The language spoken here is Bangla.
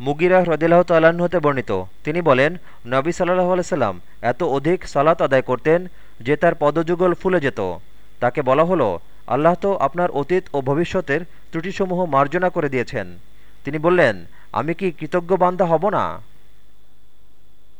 মুগিরা হ্রদিল্লাহ তাল্লাহ্ন হতে বর্ণিত। তিনি বলেন, নবী সাল্লাহ আলসালাম এত অধিক সালাত আদায় করতেন যে তার পদযুগল ফুলে যেত। তাকে বলা হলো, আল্লাহ তো আপনার অতীত ও ভবিষ্যতের ত্রুটিসমূহ মার্জনা করে দিয়েছেন। তিনি বললেন, আমি কি কৃতজ্ঞ বান্দা হব না?